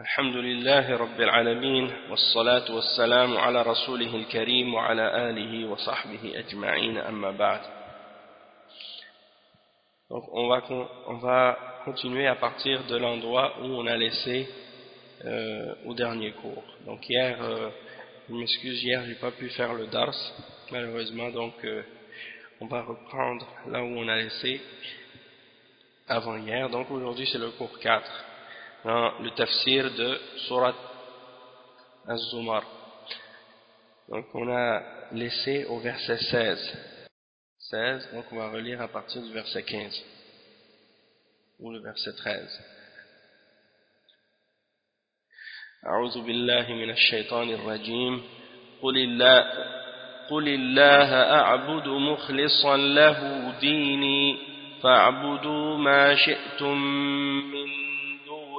الحمد لله رب العالمين والصلاة والسلام على رسوله الكريم وعلى آله وصحبه أجمعين أما بعد Donc on va, on va continuer à partir de l'endroit où on a laissé euh, au dernier cours. Donc hier, euh, je m'excuse, hier j'ai pas pu faire le dars, malheureusement, donc euh, on va reprendre là où on a laissé avant hier. Donc aujourd'hui c'est le cours 4 dans le tafsir de Surat Az-Zumar. Donc on a laissé au verset 16. 16, donc on va relire à partir du verset 15 ou le verset 13. أعوذ بالله من الشيطان الرجيم قل الله, قل الله أعبد مخلصا له ديني فاعبدوا ما شئتم من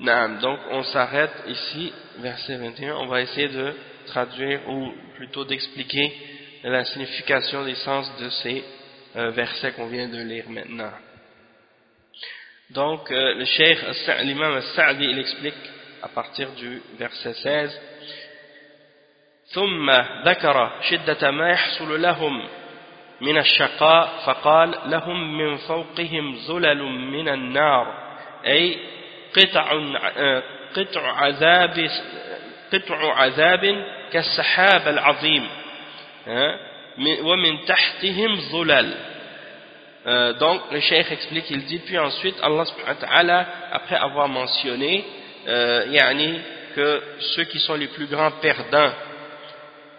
نعم donc on s'arrête ici verset 21 on va essayer de traduire ou plutôt d'expliquer la signification des sens de ces euh, versets qu'on vient de lire maintenant donc euh, le cheikh l'imam al-Sa'di il explique à partir du verset 16 ثم ذكر شدة ما يحصل لهم من الشقاء فقال لهم من فوقهم زلل من النار أي قطع قطع عذاب قطع عذاب كالسحاب العظيم ومن تحتهم ظلل donc le cheikh explique il dit puis ensuite Allah subhanahu wa ta'ala après avoir mentionné euh, yani, que ceux qui sont les plus grands perdants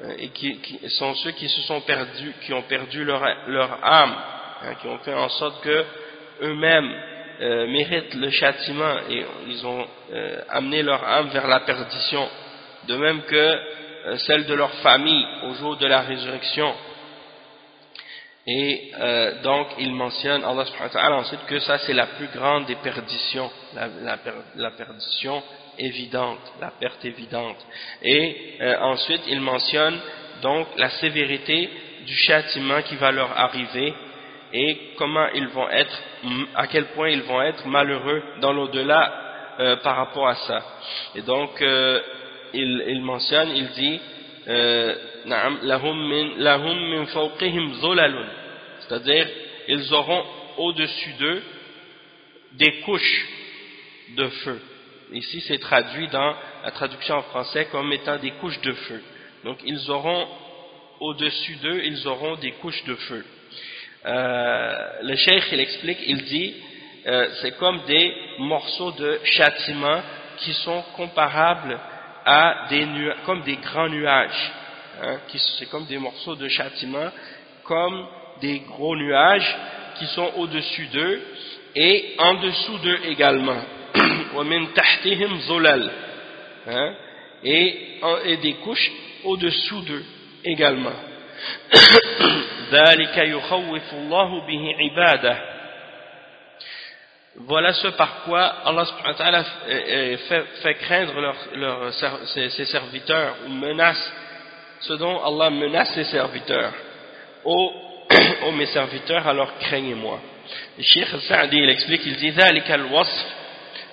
euh, et qui, qui, sont ceux qui se sont perdus qui ont perdu leur, leur âme hein, qui ont fait en sorte que eux-mêmes euh, méritent le châtiment et ils ont euh, amené leur âme vers la perdition, de même que euh, celle de leur famille au jour de la résurrection. Et donc il mentionne Allah subhanahu ensuite que ça c'est la plus grande des perditions, la, la, perdition évidente, la perte évidente. Et ensuite il mentionne donc la sévérité du châtiment qui va leur arriver et comment ils vont être, à quel point ils vont être malheureux dans l'au-delà euh, par rapport à ça. Et donc, euh, il, il, mentionne, il dit, euh, c'est-à-dire, ils auront au-dessus d'eux des couches de feu. Ici, c'est traduit dans la traduction en français comme étant des couches de feu. Donc, ils auront au-dessus d'eux, ils auront des couches de feu. Euh, le cheikh, il explique, il dit, euh, c'est comme des morceaux de châtiment qui sont comparables à des comme des grands nuages. Hein, c'est comme des morceaux de châtiment, comme des gros nuages qui sont au-dessus d'eux et en dessous d'eux également. Hein, et, et des couches au-dessous d'eux également. Voilà ce par quoi Allah euh, euh, fait, fait craindre leur, ses, serviteurs ou menace ce dont Allah menace ses serviteurs. Ô, oh, mes serviteurs, alors craignez-moi. Le Cheikh Sa'di il explique, il dit ذلك الوصف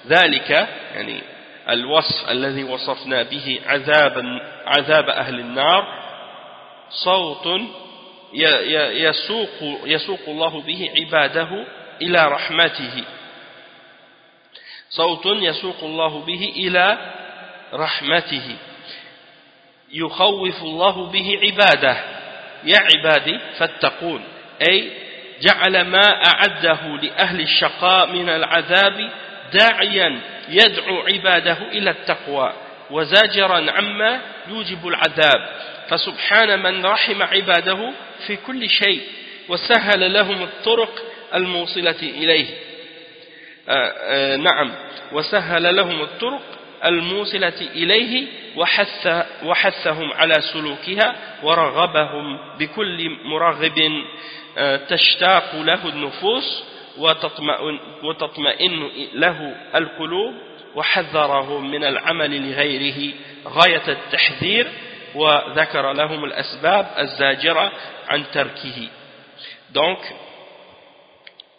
ذلك يعني الوصف الذي وصفنا به عذاب عذاب أهل النار صوت يسوق يسوق الله به عباده إلى رحمته. صوت يسوق الله به إلى رحمته. يخوف الله به عباده. يا عبادي فاتقون. أي جعل ما أعده لأهل الشقاء من العذاب داعيا يدعو عباده إلى التقوى. وزاجرا عما يوجب العذاب. فسبحان من رحم عباده في كل شيء وسهل لهم الطرق الموصلة إليه. آه، آه، نعم. وسهل لهم الطرق الموصلة إليه وحث وحثهم على سلوكها ورغبهم بكل مرغب آه، تشتاق له النفوس وتطمئن له القلوب وحذرهم من العمل لغيره غاية التحذير وذكر لهم الأسباب الزاجرة عن تركه donc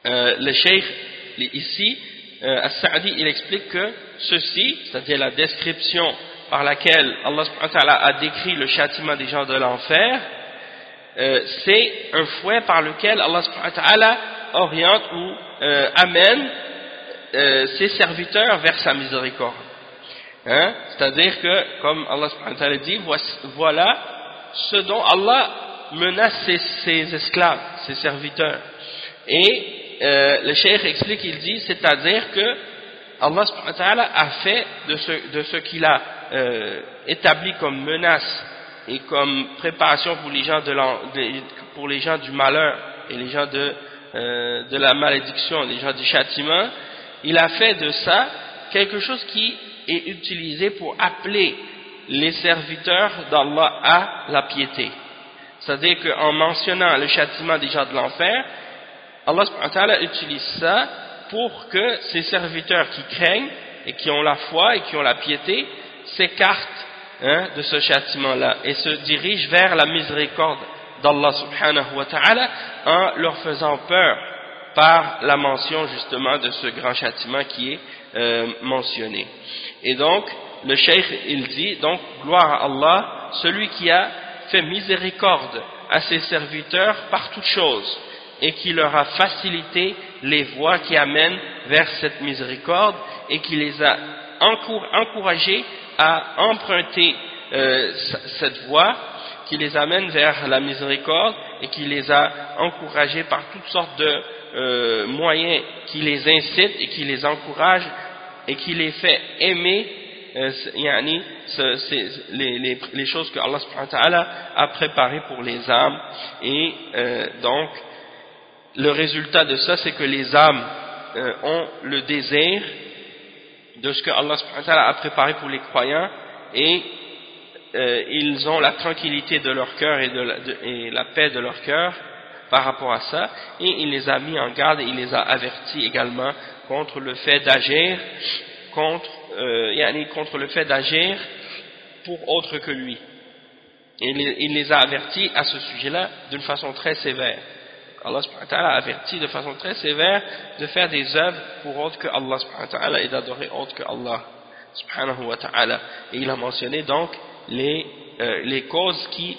euh, le cheikh ici euh, As-Sa'di il explique que ceci c'est-à-dire la description par laquelle Allah a décrit le châtiment des gens de l'enfer euh, c'est un fouet par lequel Allah oriente ou euh, amène euh, ses serviteurs vers sa miséricorde. Hein? C'est-à-dire que, comme Allah dit, voilà ce dont Allah menace ses, esclaves, ses serviteurs. Et le cheikh explique, il dit, c'est-à-dire que Allah a fait de ce, de ce qu'il a établi comme menace et comme préparation pour les gens, de pour les gens du malheur et les gens de, euh, de la malédiction, les gens du châtiment, il a fait de ça quelque chose qui est utilisé pour appeler les serviteurs d'Allah à la piété. C'est-à-dire qu'en mentionnant le châtiment des de l'enfer, Allah utilise ça pour que ces serviteurs qui craignent et qui ont la foi et qui ont la piété s'écartent hein, de ce châtiment-là et se dirigent vers la miséricorde d'Allah subhanahu wa ta'ala en leur faisant peur par la mention justement de ce grand châtiment qui est euh, mentionné. Et donc, le cheikh il dit, donc, gloire à Allah, celui qui a fait miséricorde à ses serviteurs par toutes choses et qui leur a facilité les voies qui amènent vers cette miséricorde et qui les a encouragés à emprunter euh, cette voie qui les amène vers la miséricorde et qui les a encouragés par toutes sortes de euh, moyens qui les incitent et qui les encouragent et qui les fait aimer euh, les, les, choses que Allah a préparées pour les âmes. Et donc le résultat de ça c'est que les âmes ont le désir de ce que Allah a préparé pour les croyants et euh, ils ont la tranquillité de leur cœur et, et, la paix de leur cœur par rapport à ça et il les a mis en garde et il les a avertis également contre le fait d'agir contre, euh, contre le fait d'agir pour autre que lui et il les a avertis à ce sujet-là d'une façon très sévère Allah a averti de façon très sévère de faire des œuvres pour autre que Allah et d'adorer autre que Allah subhanahu wa ta'ala. Et il a mentionné donc les, euh, les causes qui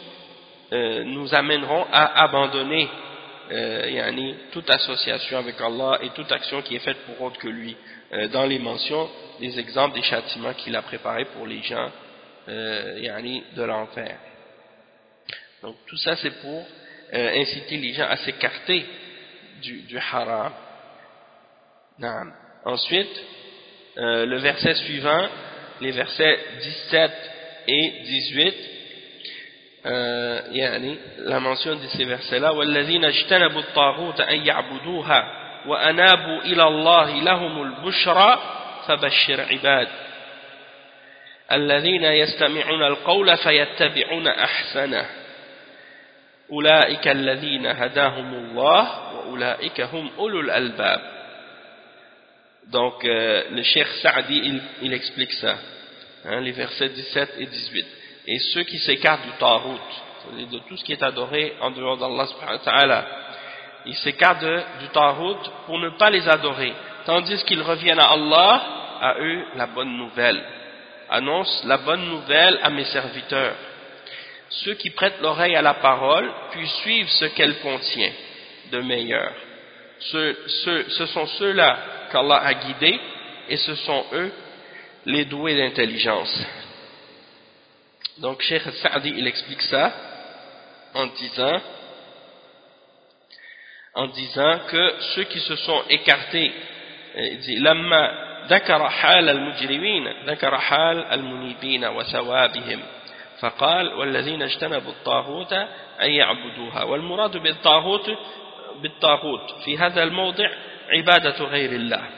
euh, nous amèneront à abandonner yani, toute association avec Allah et toute action qui est faite pour autre que lui. Dans les mentions des exemples des châtiments qu'il a préparés pour les gens yani, de l'enfer. Donc tout ça c'est pour inciter les gens à s'écarter du, du haram. Ensuite le verset suivant les versets 17 et 18 euh, يعني la mention de ces versets-là. والذين اجتنبوا الطاغوت أن يعبدوها وأنابوا إلى الله لهم البشرى فبشر عباد. الذين يستمعون القول فيتبعون أحسنه. أولئك الذين هداهم الله وأولئك هم أولو الألباب. Donc, euh, le Cheikh Saadi, il, il explique ça, hein, les versets 17 et 18. Et ceux qui s'écartent du Tarout, de tout ce qui est adoré en dehors d'Allah ils s'écartent du Tarout pour ne pas les adorer, tandis qu'ils reviennent à Allah, à eux la bonne nouvelle. Annonce la bonne nouvelle à mes serviteurs. Ceux qui prêtent l'oreille à la parole, puis suivent ce qu'elle contient de meilleur. Ce, ce, ce sont ceux-là qu'Allah a guidés et ce sont eux les doués d'intelligence. Donc Cheikh Saadi il explique ça en disant en disant que ceux qui se sont écartés il dit لما ذكر حال المجرمين ذكر حال المنيبين وثوابهم فقال والذين اجتنبوا الطاغوت أن يعبدوها والمراد بالطاغوت بالطاغوت في هذا الموضع عبادة غير الله فاجتنبوا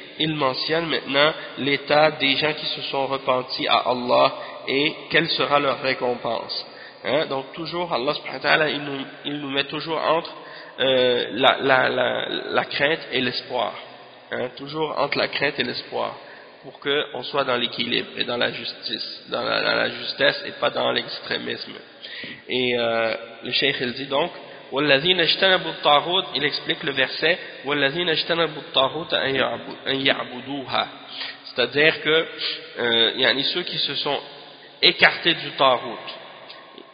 il mentionne maintenant l'état des gens qui se sont repentis à Allah et quelle sera leur récompense. Hein? Donc toujours, Allah nous, il nous met toujours entre euh, la, crainte et l'espoir. Hein? Toujours entre la crainte et l'espoir pour qu'on soit dans l'équilibre et dans la justice, dans la justesse et pas dans l'extrémisme. Et euh, le cheikh il dit donc il explique le verset c'est-à-dire que euh, a ceux qui se sont écartés du tarout.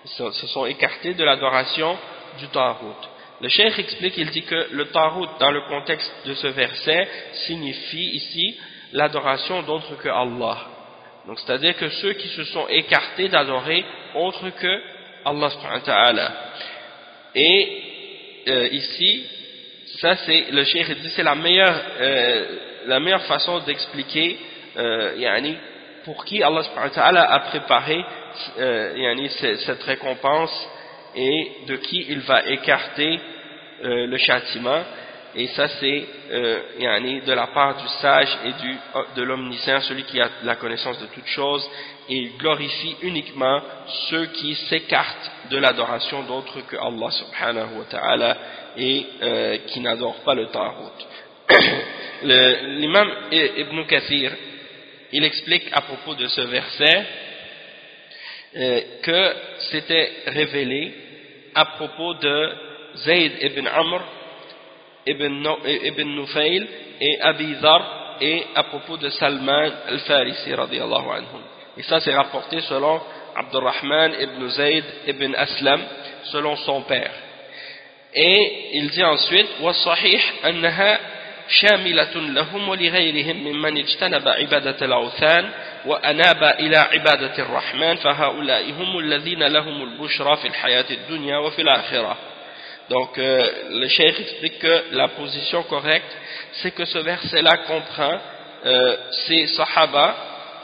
Se sont écartés de l'adoration du tarout. Le cheikh explique, il dit que le tarout dans le contexte de ce verset signifie ici l'adoration d'autre que Allah. Donc c'est-à-dire que ceux qui se sont écartés d'adorer autre que Allah subhanahu ta'ala et euh, ici, ça c'est le cheikh dit c'est la meilleure euh, la meilleure façon d'expliquer euh, yani, pour qui Allah a préparé euh, yani, cette récompense et de qui il va écarter euh, le châtiment et ça c'est euh, de la part du sage et du, de l'omniscient, celui qui a la connaissance de toutes choses et il glorifie uniquement ceux qui s'écartent de l'adoration d'autres que Allah subhanahu wa ta'ala et euh, qui n'adorent pas le Tarout. L'imam Ibn Kathir, il explique à propos de ce verset euh, que c'était révélé à propos de Zayd ibn Amr ibn, ibn Nufayl et Abi Dhar et à propos de Salman al-Farisi radiallahu anhum. Et ça c'est rapporté selon Abdurrahman ibn Zayd ibn Aslam, selon son père. Et il dit ensuite, وَالصَّحِيحِ أَنَّهَا شاملة لهم ولغيرهم ممن اجتنب عبادة الأوثان وأناب إلى عبادة الرحمن فهؤلاء هم الذين لهم البشرى في الحياة الدنيا وفي الآخرة Donc, euh, le cheikh explique que la position correcte, c'est que ce verset-là comprend euh, ces sahaba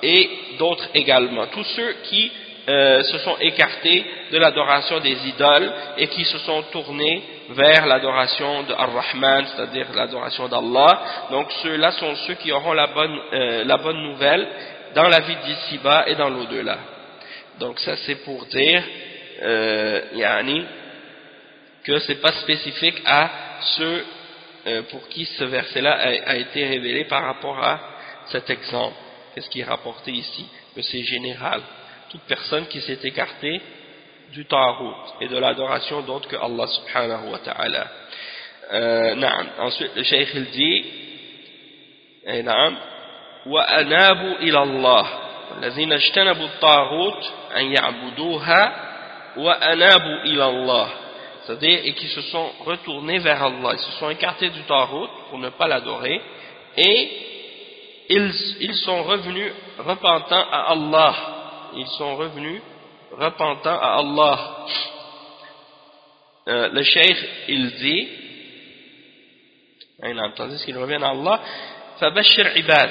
et d'autres également. Tous ceux qui euh, se sont écartés de l'adoration des idoles et qui se sont tournés vers l'adoration de Ar-Rahman, c'est-à-dire l'adoration d'Allah. Donc ceux-là sont ceux qui auront la bonne, euh, la bonne nouvelle dans la vie d'ici-bas et dans l'au-delà. Donc ça c'est pour dire, euh, yani, que c'est pas spécifique à ceux euh, pour qui ce verset-là a, été révélé par rapport à cet exemple. Qu'est-ce qui est rapporté ici Que c'est général. Toute personne qui s'est écartée du ta'arut et de l'adoration d'autre que Allah subhanahu wa ta'ala. Euh, ensuite le cheikh il dit نعم وأنابوا إلى الله الذين اجتنبوا الطاغوت أن يعبدوها وأنابوا إلى الله c'est-à-dire et qui se sont retournés vers Allah, ils se sont écartés du Tarot pour ne pas l'adorer, et ils, ils, sont revenus repentants à Allah. Ils sont revenus repentants à Allah. Euh, le cheikh, il dit, tandis qu'il revient à Allah, فبشر عباد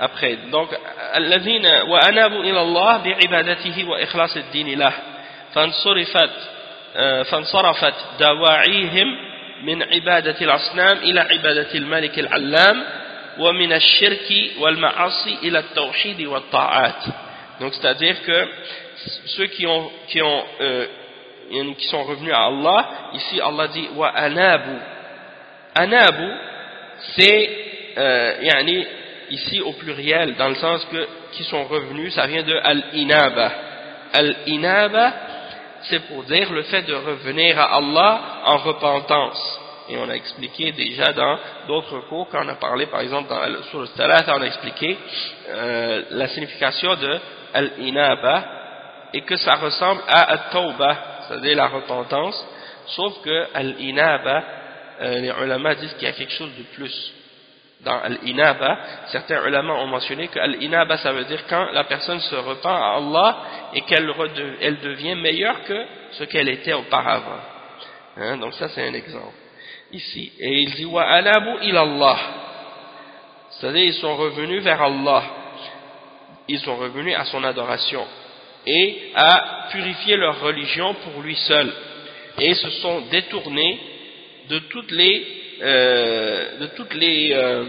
après donc الذين وأنابوا إلى الله بعبادته وإخلاص الدين له فانصرفت فانصرفت دواعيهم من عبادة الأصنام إلى عبادة الملك العلام ومن الشرك والمعاصي إلى التوحيد والطاعات donc c'est-à-dire que ceux qui ont qui ont euh, qui sont revenus à Allah ici Allah dit wa anabu anabu c'est euh, yani, ici au pluriel dans le sens que qui sont revenus ça vient de al-inaba al-inaba c'est pour dire le fait de revenir à Allah en repentance. Et on a expliqué déjà dans d'autres cours, quand on a parlé par exemple dans, sur le Salat, on a expliqué euh, la signification de Al-Inaba et que ça ressemble à At-Tawbah, c'est-à-dire la repentance, sauf que Al-Inaba, euh, les ulama disent qu'il y a quelque chose de plus dans Al-Inaba, certains ulama ont mentionné que Al-Inaba ça veut dire quand la personne se repent à Allah et qu'elle elle devient meilleure que ce qu'elle était auparavant. Hein, donc ça c'est un exemple. Ici. Et il dit Wa anabu ilallah. C'est-à-dire ils sont revenus vers Allah. Ils sont revenus à son adoration et à purifier leur religion pour lui seul. Et se sont détournés de toutes les euh, de toutes les euh,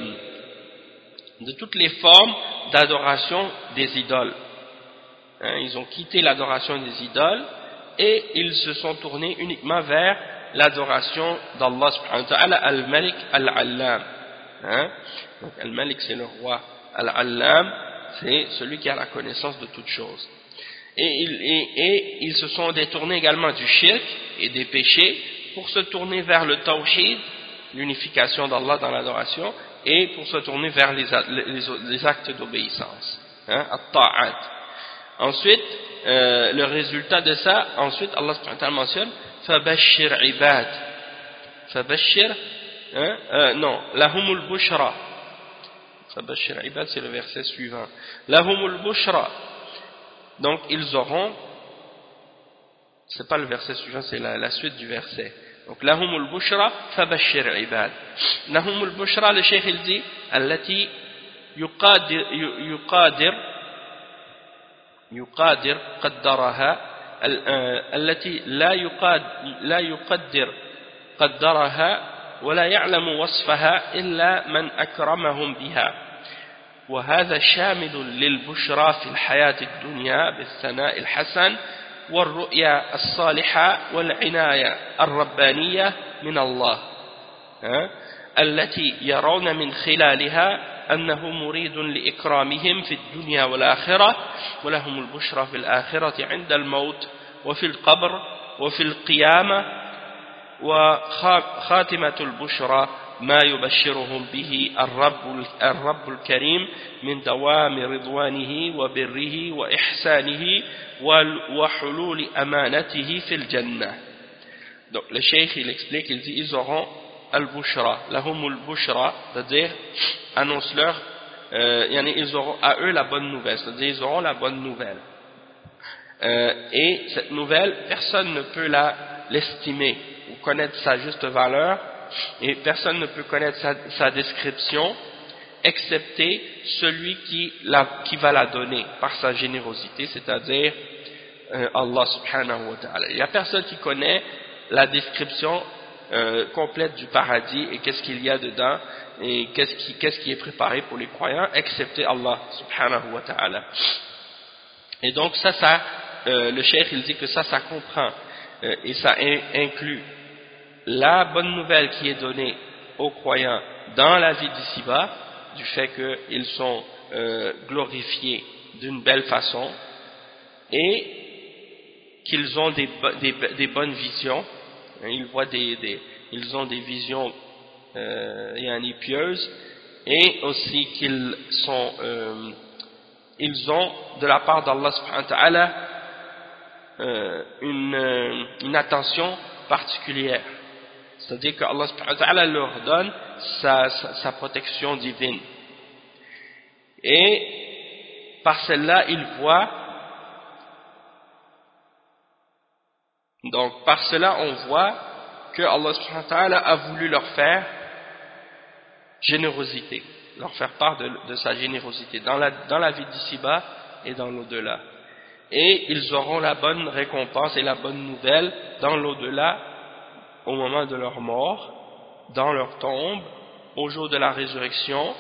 de toutes les formes d'adoration des idoles. Hein, ils ont quitté l'adoration des idoles et ils se sont tournés uniquement vers l'adoration d'Allah al-Malik al-Allam. Hein? Donc al-Malik c'est le roi, al-Allam c'est celui qui a la connaissance de toutes choses. Et, et, et, ils se sont détournés également du shirk et des péchés pour se tourner vers le tawhid l'unification d'Allah dans l'adoration et pour se tourner vers les, actes d'obéissance. Hein, ensuite, euh, le résultat de ça, ensuite Allah subhanahu mentionne « Fabashir ibad » Fabashir, hein, euh, non, « Lahumul bushra » Fabashir ibad, c'est le verset suivant. « Lahumul bushra » Donc, ils auront, c'est pas le verset suivant, c'est la suite du verset. Donc, لهم البشرى فبشر عباد. لهم البشرى لشيخ الدي التي يقادر يقادر يقادر قدرها التي لا يقاد لا يقدر قدرها ولا يعلم وصفها إلا من أكرمهم بها وهذا شامل للبشرى في الحياة الدنيا بالثناء الحسن والرؤيا الصالحة والعناية الربانية من الله التي يرون من خلالها أنه مريد لإكرامهم في الدنيا والآخرة ولهم البشرى في الآخرة عند الموت وفي القبر وفي القيامة وخاتمة البشرى ما يبشرهم به الرب, الرب الكريم من دوام رضوانه وبره وإحسانه وحلول أمانته في الجنة donc le cheikh il explique il dit ils auront al-bushra lahum al-bushra c'est-à-dire annonce-leur euh, ils auront à eux la bonne nouvelle c'est-à-dire ils auront la bonne nouvelle euh, et cette nouvelle personne ne peut la l'estimer ou connaître sa juste valeur et personne ne peut connaître sa, description excepté celui qui, va la donner par sa générosité, c'est-à-dire euh, Allah subhanahu wa ta'ala. Il n'y a personne qui connaît la description euh, complète du paradis et qu'est-ce qu'il y a dedans et qu'est-ce qui, qui, est préparé pour les croyants excepté Allah subhanahu wa ta'ala. Et donc ça, ça euh, le cheikh il dit que ça, ça comprend et ça inclut la bonne nouvelle qui est donnée aux croyants dans la vie d'ici-bas, du fait qu'ils sont euh, glorifiés d'une belle façon et qu'ils ont des, bonnes visions, hein, ils, voient des, ils ont des visions euh, pieuses et aussi qu'ils sont euh, ils ont de la part d'Allah subhanahu wa ta'ala euh, une, une attention particulière c'est-à-dire que Allah subhanahu leur donne sa, protection divine et par celle-là ils voient donc par cela on voit que Allah a voulu leur faire générosité, leur faire part de, sa générosité dans la, dans la vie d'ici-bas et dans l'au-delà. Et ils auront la bonne récompense et la bonne nouvelle dans l'au-delà au moment de leur mort, dans leur tombe, au jour de la résurrection.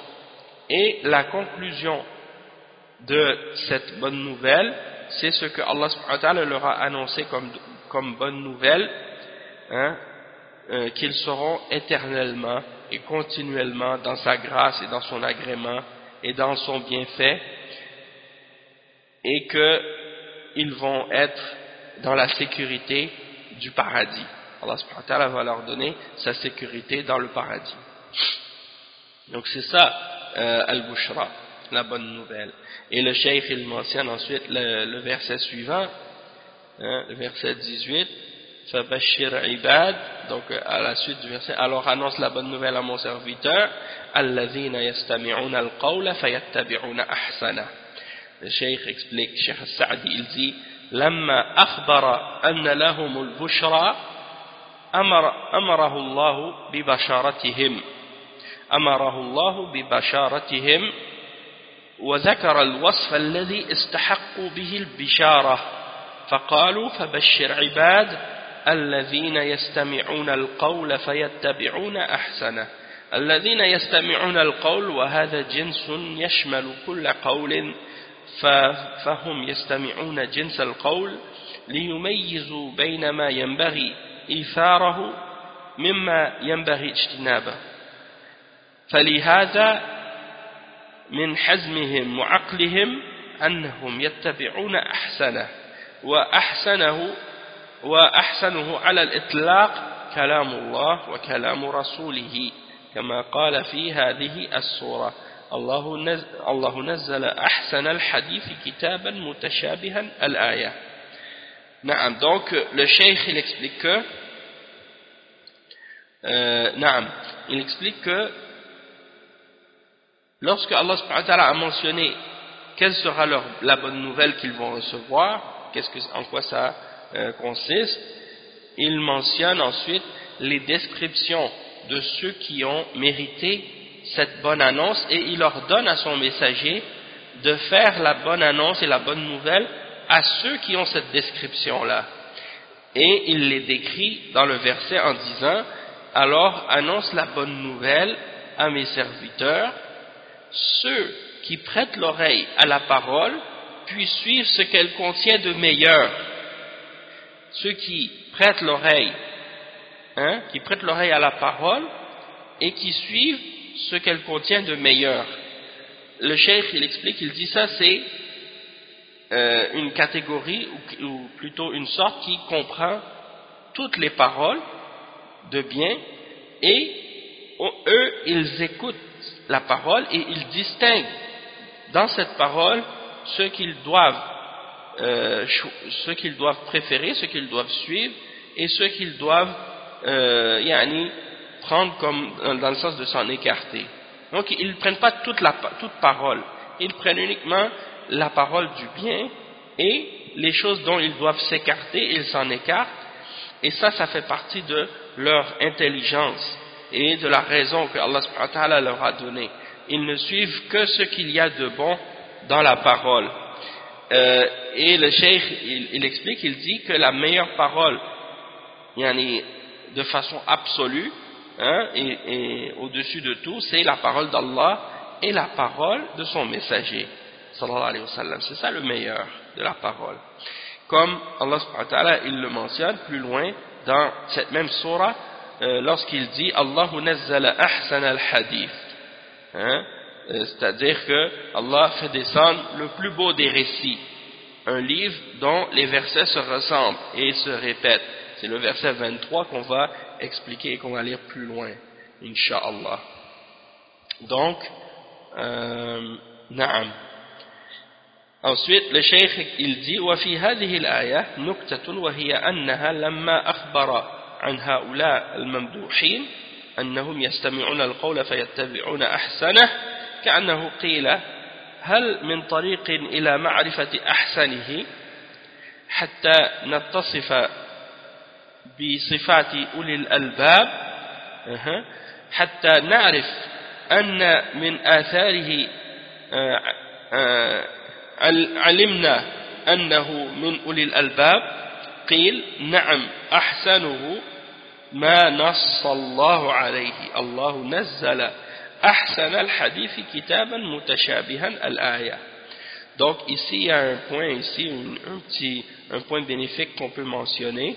Et la conclusion de cette bonne nouvelle, c'est ce que Allah leur a annoncé comme, comme bonne nouvelle, hein, euh, qu'ils seront éternellement et continuellement dans sa grâce et dans son agrément et dans son bienfait et qu'ils vont être dans la sécurité du paradis. Allah subhanahu wa ta'ala va leur donner sa sécurité dans le paradis. Donc c'est ça euh, Al-Bushra, la bonne nouvelle. Et le cheikh il mentionne ensuite le, verset suivant, hein, le verset 18, فبشر ibad donc à la suite du verset alors annonce la bonne nouvelle à mon serviteur الذين يستمعون القول فيتبعون أحسنه le cheikh explique Cheikh Sa'di il dit لما أخبر أن لهم البشرى أمر أمره الله ببشارتهم. أمره الله ببشارتهم. وذكر الوصف الذي استحقوا به البشارة. فقالوا فبشر عباد الذين يستمعون القول فيتبعون أحسنه. الذين يستمعون القول وهذا جنس يشمل كل قول فهم يستمعون جنس القول ليميزوا بين ما ينبغي إيثاره مما ينبغي اجتنابه. فلهذا من حزمهم وعقلهم أنهم يتبعون أحسنه وأحسنه وأحسنه على الإطلاق كلام الله وكلام رسوله كما قال في هذه السورة الله نزل, الله نزل أحسن الحديث كتابا متشابها الآية. نعم donc le cheikh il explique que Euh, naam. Il explique que lorsque Allah a mentionné quelle sera leur, la bonne nouvelle qu'ils vont recevoir, qu'est-ce que, en quoi ça euh, consiste, il mentionne ensuite les descriptions de ceux qui ont mérité cette bonne annonce et il ordonne à son messager de faire la bonne annonce et la bonne nouvelle à ceux qui ont cette description-là. Et il les décrit dans le verset en disant alors annonce la bonne nouvelle à mes serviteurs, ceux qui prêtent l'oreille à la parole, puis suivent ce qu'elle contient de meilleur. » ceux qui prêtent l'oreille, hein, qui prêtent l'oreille à la parole et qui suivent ce qu'elle contient de meilleur. Le cheikh, il explique, il dit ça, c'est euh, une catégorie, ou, plutôt une sorte qui comprend toutes les paroles de bien, et eux, ils écoutent la parole et ils distinguent. Dans cette parole ce qu'ils doivent euh, ce qu'ils doivent préférer, ce qu'ils doivent suivre et ce qu'ils doivent euh, prendre comme dans le sens de s'en écarter. Donc ils ne prennent pas toute, la, toute parole, ils prennent uniquement la parole du bien et les choses dont ils doivent s'écarter, ils s'en écartent. Et ça, ça fait partie de leur intelligence et de la raison que Allah leur a donnée. Ils ne suivent que ce qu'il y a de bon dans la parole euh, et le cheikh, il, explique, il dit que la meilleure parole, de façon absolue, hein, et, au-dessus de tout, c'est la parole d'Allah et la parole de son messager. C'est ça le meilleur de la parole. Comme Allah subhanahu wa ta'ala, il le mentionne plus loin dans cette même surah, euh, lorsqu'il dit Allahu nazzala ahsan al-hadith. Hein? Euh, c'est-à-dire que Allah fait descendre le plus beau des récits. Un livre dont les versets se ressemblent et se répètent. C'est le verset 23 qu'on va expliquer et qu'on va lire plus loin, Inch'Allah. Donc, euh, na'am. Ensuite, le cheikh, il وفي هذه الآية نكتة وهي أنها لما أخبر عن هؤلاء الممدوحين أنهم يستمعون القول فيتبعون أحسنه كأنه قيل هل من طريق إلى معرفة أحسنه حتى نتصف بصفات أولي الألباب حتى نعرف أن من آثاره علمنا أنه من أولي الألباب قيل نعم أحسنه ما نص الله عليه الله نزل أحسن الحديث كتابا متشابها الآية Donc ici il y a un point ici, un, un petit un point bénéfique qu'on peut mentionner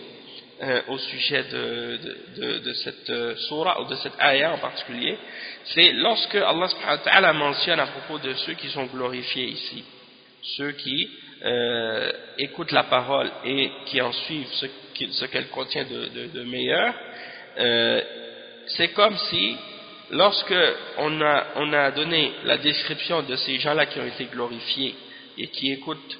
euh, au sujet de, de, de, cette euh, surah ou de cette ayah en particulier, c'est lorsque Allah subhanahu wa ta'ala mentionne à propos de ceux qui sont glorifiés ici ceux qui euh, écoutent la parole et qui en suivent ce qu'elle contient de, meilleur, euh, c'est comme si, lorsque on a, on a donné la description de ces gens-là qui ont été glorifiés et qui écoutent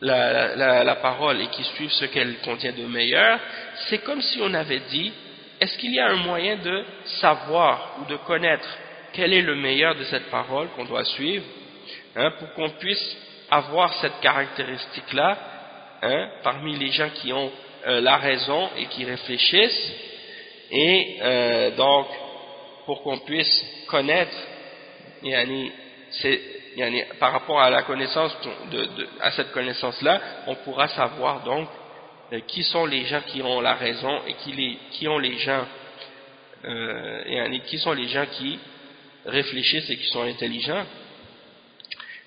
la, la, parole et qui suivent ce qu'elle contient de meilleur, c'est comme si on avait dit, est-ce qu'il y a un moyen de savoir ou de connaître quel est le meilleur de cette parole qu'on doit suivre, hein, pour qu'on puisse avoir cette caractéristique-là hein, parmi les gens qui ont euh, la raison et qui réfléchissent. Et euh, donc pour qu'on puisse connaître par rapport à la connaissance de, de, à cette connaissance-là on pourra savoir donc euh, qui sont les gens qui ont la raison et qui, les, qui ont les gens euh, yani, qui sont les gens qui réfléchissent et qui sont intelligents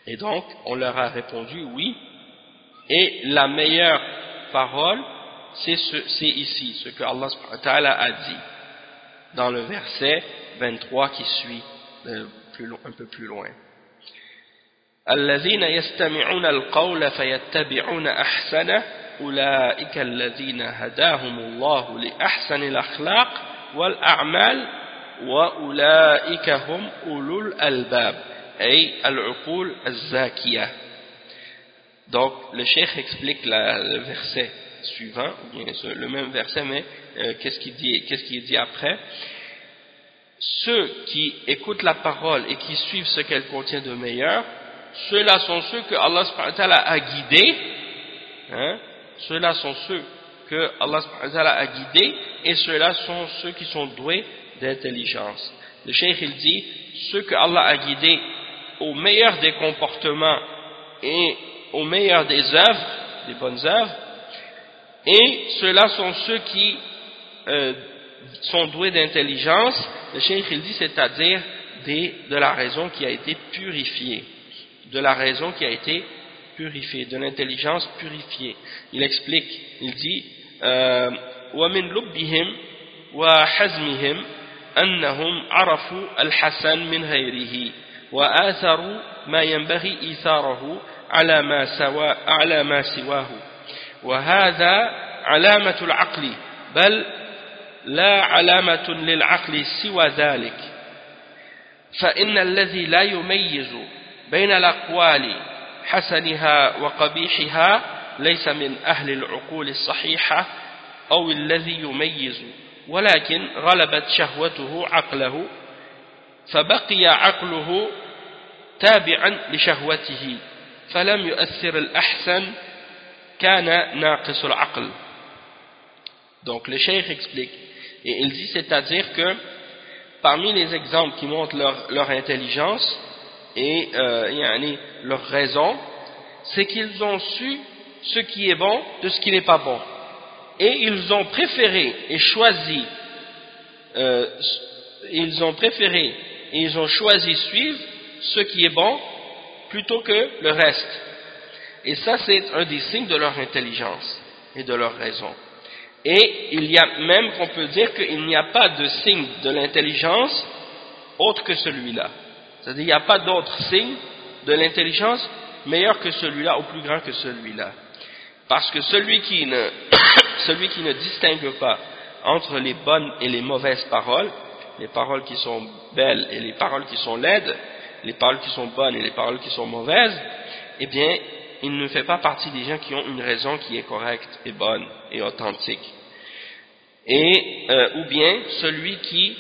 et donc, on leur a répondu oui. Et la meilleure parole, c'est ici, ce que Allah a dit dans le verset 23 qui suit euh, un peu plus loin. الذين يستمعون القول فيتبعون أحسنه أولئك الذين هداهم الله لأحسن الأخلاق والأعمال وأولئك هم أولو الألباب al Donc, le cheikh explique le verset suivant, le même verset, mais euh, qu'est-ce qu'il dit, dit après? Ceux qui écoutent la parole et qui suivent ce qu'elle contient de meilleur, ceux-là sont ceux que Allah a guidés, hein, ceux-là sont ceux que Allah a guidés, et ceux-là sont ceux qui sont doués d'intelligence. Le cheikh il dit, ceux que Allah a guidés au meilleur des comportements et au meilleur des œuvres, des bonnes œuvres, et ceux-là sont ceux qui euh, sont doués d'intelligence, le cheikh il dit c'est-à-dire de la raison qui a été purifiée, de la raison qui a été purifiée, de l'intelligence purifiée. Il explique, il dit ومن لبهم وحزمهم أنهم عرفوا الحسن من غيره وآثروا ما ينبغي إيثاره على ما, سوا على ما سواه. وهذا علامة العقل بل لا علامة للعقل سوى ذلك. فإن الذي لا يميز بين الأقوال حسنها وقبيحها ليس من أهل العقول الصحيحة أو الذي يميز ولكن غلبت شهوته عقله فبقي عقله تابعا لشهوته فلم يؤثر الأحسن كان ناقص العقل donc le cheikh explique et il dit c'est-à-dire que parmi les exemples qui montrent leur, leur intelligence et euh, leur raison c'est qu'ils ont su ce qui est bon de ce qui n'est pas bon et ils ont préféré et choisi euh, ils ont préféré et ils ont choisi suivre ce qui est bon plutôt que le reste. Et ça, c'est un des signes de leur intelligence et de leur raison. Et il y a même qu'on peut dire qu'il n'y a pas de signe de l'intelligence autre que celui-là. C'est-à-dire qu'il n'y a pas d'autre signe de l'intelligence meilleur que celui-là ou plus grand que celui-là. Parce que celui qui, ne, celui qui ne distingue pas entre les bonnes et les mauvaises paroles, les paroles qui sont belles et les paroles qui sont laides, les paroles qui sont bonnes et les paroles qui sont mauvaises, eh bien, il ne fait pas partie des gens qui ont une raison qui est correcte et bonne et authentique. Et, euh, ou bien celui qui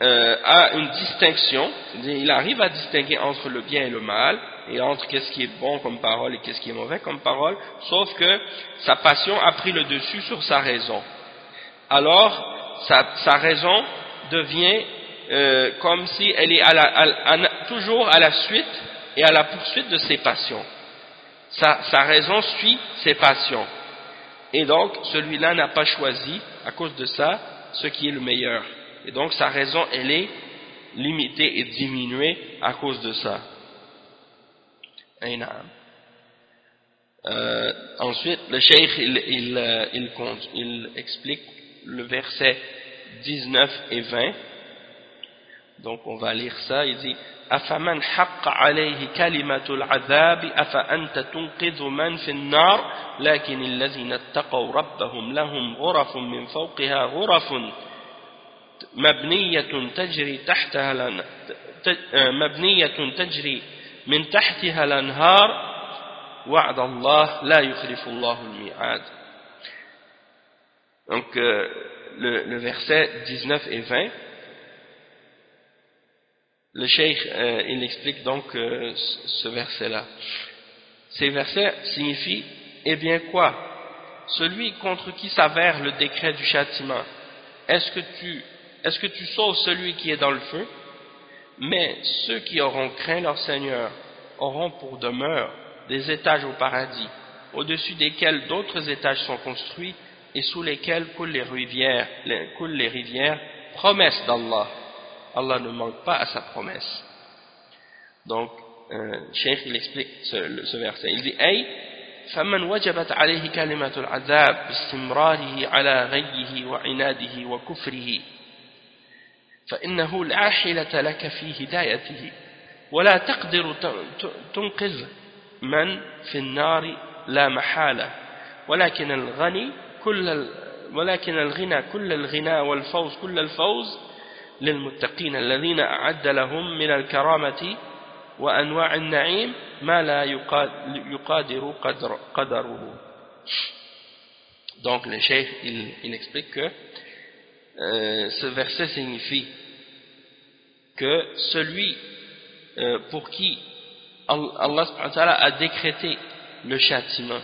euh, a une distinction, il arrive à distinguer entre le bien et le mal, et entre qu'est-ce qui est bon comme parole et qu'est-ce qui est mauvais comme parole, sauf que sa passion a pris le dessus sur sa raison. Alors, sa, raison devient euh, comme si elle est toujours à la suite et à la poursuite de ses passions. Sa, sa raison suit ses passions. Et donc, celui-là n'a pas choisi, à cause de ça, ce qui est le meilleur. Et donc, sa raison, elle est limitée et diminuée à cause de ça. Euh, ensuite, le cheikh, il, il, euh, il, il, explique le verset 19 et 20. Donc, on va lire ça. Il dit أفمن حق عليه كلمة العذاب أفأنت تنقذ من في النار لكن الذين اتقوا ربهم لهم غرف من فوقها غرف مبنية تجري تحتها مبنية تجري من تحتها الأنهار وعد الله لا يخلف الله الميعاد donc euh, le, le verset 19 et 20 le cheikh euh, il explique donc euh, ce verset là ces versets signifient eh bien quoi? Celui contre qui s'avère le décret du châtiment. Est-ce que tu tu sauves celui qui est dans le feu? Mais ceux qui auront craint leur Seigneur auront pour demeure des étages au paradis, au-dessus desquels d'autres étages sont construits et sous lesquels coulent les rivières, coulent les rivières promesse d'Allah. Allah ne manque pas à sa promesse. Donc, euh, Cheikh il explique ce, ce verset. Il dit Hey, فمن وجبت عليه كلمة العذاب باستمراره على غيه وعناده وكفره فإنه لا لك في هدايته ولا تقدر تنقذ من في النار لا محالة ولكن الغني كل ولكن الغنى كل الغنى والفوز كل الفوز للمتقين الذين أعد لهم من الكرامة وأنواع النعيم ما لا يقادر قدر قدره Donc le cheikh, il, il explique que euh, ce verset signifie que celui euh, pour qui Allah a décrété le châtiment,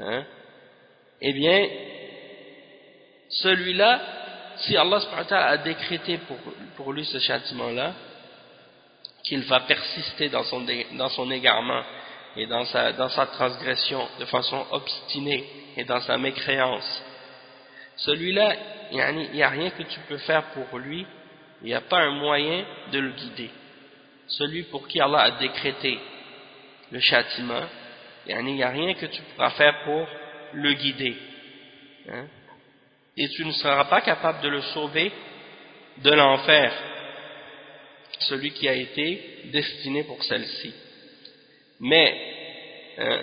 hein, eh bien, celui-là, si Allah a décrété pour, lui ce châtiment-là, qu'il va persister dans son, dans égarement et dans sa, dans sa transgression de façon obstinée et dans sa mécréance, celui-là, il n'y a rien que tu peux faire pour lui, il n'y a pas un moyen de le guider celui pour qui Allah a décrété le châtiment, il n'y a rien que tu pourras faire pour le guider. Hein. Et tu ne seras pas capable de le sauver de l'enfer, celui qui a été destiné pour celle-ci. Mais hein,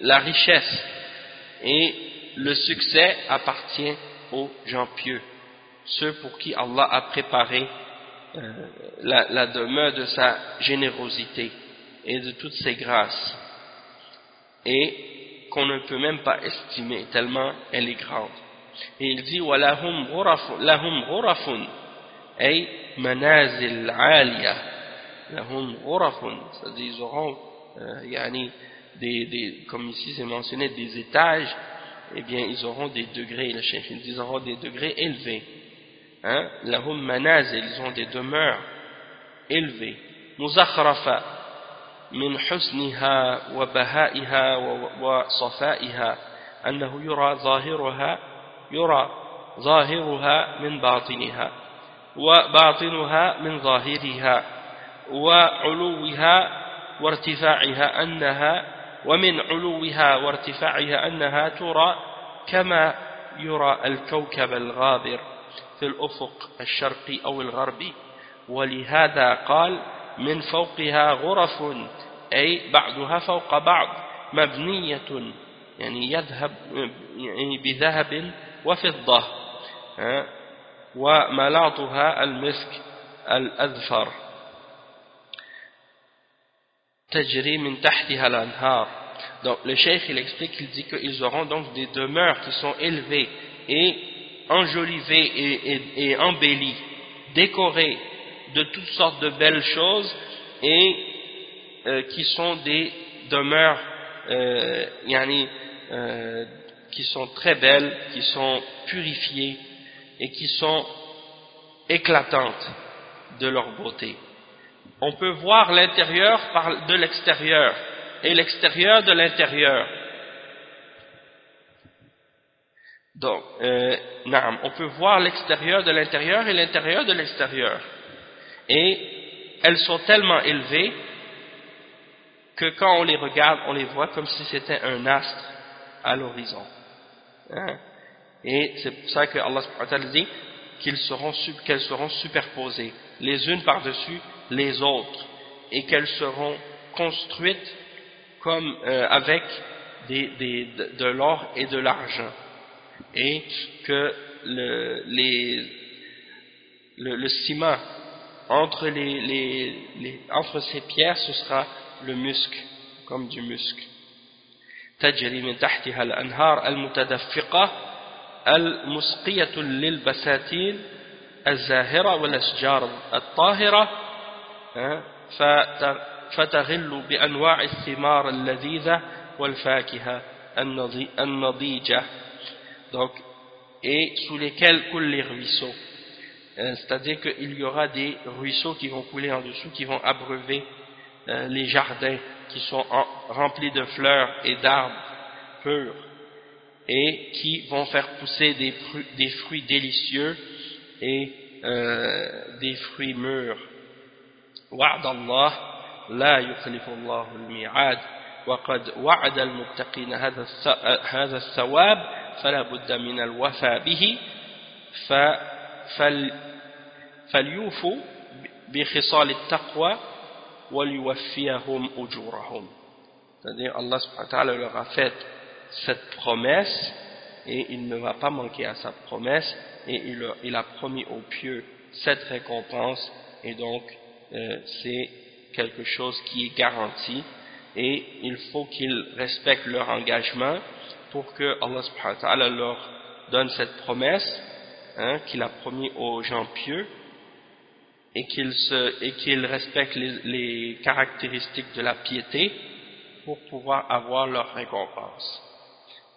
la richesse et le succès appartient aux gens pieux, ceux pour qui Allah a préparé euh, la, demeure de sa générosité et de toutes ses grâces et qu'on ne peut même pas estimer tellement elle est grande et il dit وَلَهُمْ غُرَفٌ أي منازل عالية لهم غرف c'est-à-dire ils auront euh, des, des, comme ici c'est mentionné des étages eh bien ils auront des degrés le chef ils auront des degrés élevés hein, lahum manazil, ils ont des demeures élevées, muzakhrafa min husniha wa bahaiha wa safaiha annahu yura ظاهرها من باطنها وباطنها من ظاهرها وعلوها وارتفاعها أنها ومن علوها وارتفاعها أنها ترى كما يرى الكوكب الغابر في الأفق الشرقي أو الغربي. ولهذا قال من فوقها غرف أي بعضها فوق بعض مبنية يعني يذهب يعني بذهب وفضة وملاطها المسك الأذفر تجري من تحتها الأنهار donc le cheikh il explique il dit qu'ils auront donc des demeures qui sont élevées et enjolivées et, et, et embellies décorées de toutes sortes de belles choses et euh, qui sont des demeures euh, yani, euh, qui sont très belles, qui sont purifiées et qui sont éclatantes de leur beauté. On peut voir l'intérieur de l'extérieur et l'extérieur de l'intérieur. Donc, euh, on peut voir l'extérieur de l'intérieur et l'intérieur de l'extérieur. Et elles sont tellement élevées que quand on les regarde, on les voit comme si c'était un astre à l'horizon. Et c'est pour ça que Allah dit qu'elles seront, superposées, les unes par-dessus les autres, et qu'elles seront construites comme euh, avec de, l'or et de l'argent, et que le, ciment entre, ces pierres, sera le musc, comme du musc. تجري من تحتها الأنهار المتدفقة المسقية للبساتين الزاهرة والأشجار الطاهرة فتغل بأنواع الثمار اللذيذة والفاكهة النضيجة donc et sous lesquels coulent les ruisseaux euh, c'est-à-dire qu'il y aura des ruisseaux qui vont couler en dessous qui vont abreuver euh, les jardins qui sont remplis de fleurs et d'arbres purs et qui vont faire pousser des, des fruits délicieux et euh, des fruits mûrs. وعد الله لا يخلف الله الميعاد وقد وعد المتقين هذا هذا الثواب فلا بد من الوفاء به فليوفوا بخصال التقوى c'est-à-dire Allah subhanahu leur a fait cette promesse et il ne va pas manquer à sa promesse et il, il a promis aux pieux cette récompense et donc euh, c'est quelque chose qui est garanti et il faut qu'ils respectent leur engagement pour que Allah subhanahu leur donne cette promesse hein, qu'il a promis aux gens pieux et qu'ils respectent les, les, caractéristiques de la piété pour pouvoir avoir leur récompense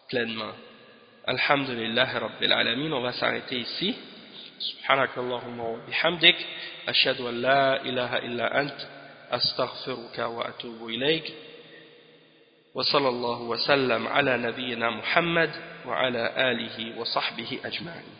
pleinement. Alhamdulillah Rabbil Alamin, on va s'arrêter ici. سبحانك اللهم وبحمدك أشهد أن لا إله إلا أنت أستغفرك وأتوب إليك وصلى الله وسلم على نبينا محمد وعلى آله وصحبه أجمعين